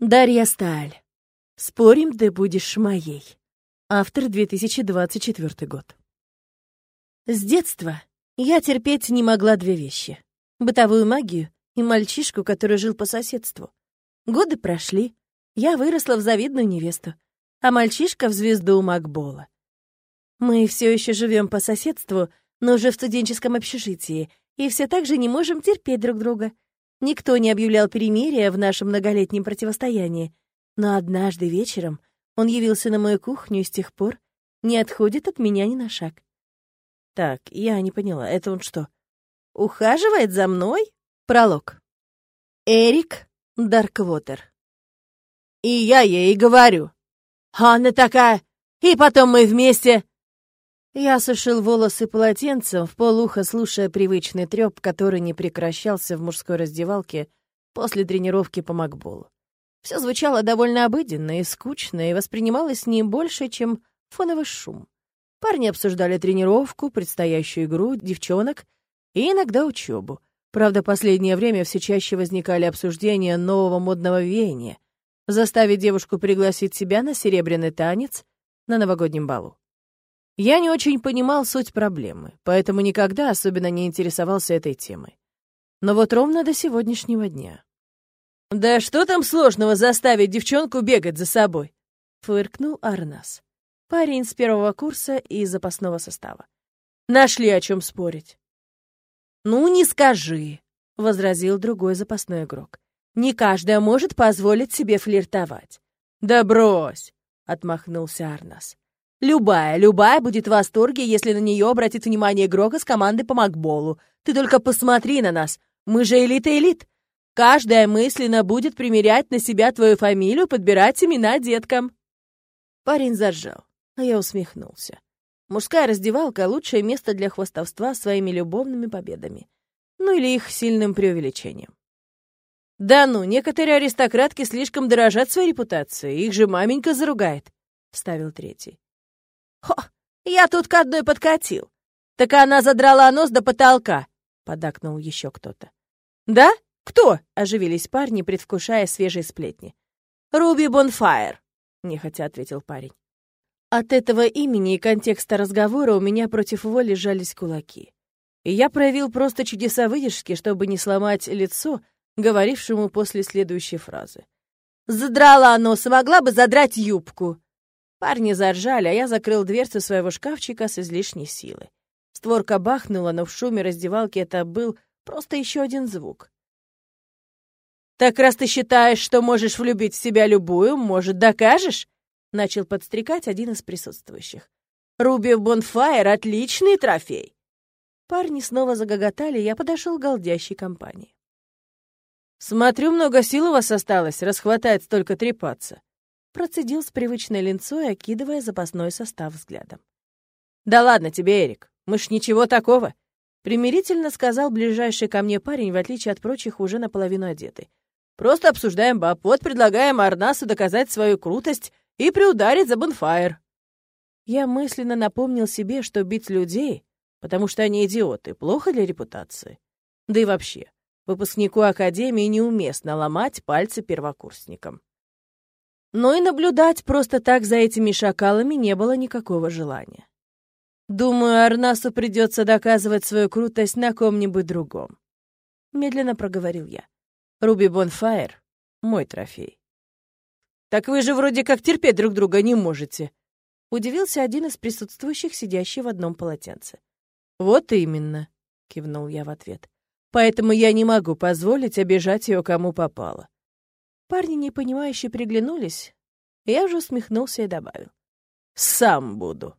Дарья Сталь. Спорим, ты будешь моей. Автор 2024 год. С детства я терпеть не могла две вещи. Бытовую магию и мальчишку, который жил по соседству. Годы прошли, я выросла в завидную невесту, а мальчишка в звезду Макбола. Мы все еще живем по соседству, но уже в студенческом общежитии, и все так же не можем терпеть друг друга — Никто не объявлял перемирия в нашем многолетнем противостоянии, но однажды вечером он явился на мою кухню и с тех пор не отходит от меня ни на шаг. Так, я не поняла, это он что, ухаживает за мной? Пролог. Эрик Дарквотер. И я ей говорю. Анна такая, и потом мы вместе. Я сушил волосы полотенцем, в полуха слушая привычный трёп, который не прекращался в мужской раздевалке после тренировки по макболу. Все звучало довольно обыденно и скучно, и воспринималось не больше, чем фоновый шум. Парни обсуждали тренировку, предстоящую игру, девчонок и иногда учебу. Правда, последнее время все чаще возникали обсуждения нового модного веяния — заставить девушку пригласить себя на серебряный танец на новогоднем балу. Я не очень понимал суть проблемы, поэтому никогда особенно не интересовался этой темой. Но вот ровно до сегодняшнего дня. «Да что там сложного заставить девчонку бегать за собой?» — фыркнул Арнас. Парень с первого курса и запасного состава. «Нашли о чем спорить». «Ну, не скажи», — возразил другой запасной игрок. «Не каждая может позволить себе флиртовать». «Да брось!» — отмахнулся Арнас. Любая, любая будет в восторге, если на нее обратит внимание игрок из команды по макболу. Ты только посмотри на нас. Мы же элита-элит. Каждая мысленно будет примерять на себя твою фамилию, подбирать имена деткам. Парень заржал, а я усмехнулся. Мужская раздевалка — лучшее место для хвастовства своими любовными победами. Ну или их сильным преувеличением. «Да ну, некоторые аристократки слишком дорожат своей репутацией, их же маменька заругает», — вставил третий. «Хо, я тут к одной подкатил. Так она задрала нос до потолка», — подакнул еще кто-то. «Да? Кто?» — оживились парни, предвкушая свежие сплетни. «Руби Бонфайр», — нехотя ответил парень. От этого имени и контекста разговора у меня против воли сжались кулаки. И я проявил просто чудеса выдержки, чтобы не сломать лицо, говорившему после следующей фразы. «Задрала нос, могла бы задрать юбку!» Парни заржали, а я закрыл дверцу своего шкафчика с излишней силой. Створка бахнула, но в шуме раздевалки это был просто еще один звук. «Так раз ты считаешь, что можешь влюбить в себя любую, может, докажешь?» — начал подстрекать один из присутствующих. «Руби в Бонфайр — отличный трофей!» Парни снова загоготали, я подошел к голдящей компании. «Смотрю, много сил у вас осталось, расхватает столько трепаться», Процедил с привычной линцой, окидывая запасной состав взглядом. «Да ладно тебе, Эрик, мы ж ничего такого!» Примирительно сказал ближайший ко мне парень, в отличие от прочих, уже наполовину одетый. «Просто обсуждаем баб, вот предлагаем Арнасу доказать свою крутость и приударить за бонфайр». Я мысленно напомнил себе, что бить людей, потому что они идиоты, плохо для репутации. Да и вообще, выпускнику Академии неуместно ломать пальцы первокурсникам. Но и наблюдать просто так за этими шакалами не было никакого желания. Думаю, Арнасу придется доказывать свою крутость на ком-нибудь другом. Медленно проговорил я. Руби Бонфайр — мой трофей. Так вы же вроде как терпеть друг друга не можете. Удивился один из присутствующих, сидящий в одном полотенце. Вот именно, кивнул я в ответ. Поэтому я не могу позволить обижать ее кому попало. Парни, непонимающе приглянулись, я же усмехнулся и добавил. «Сам буду».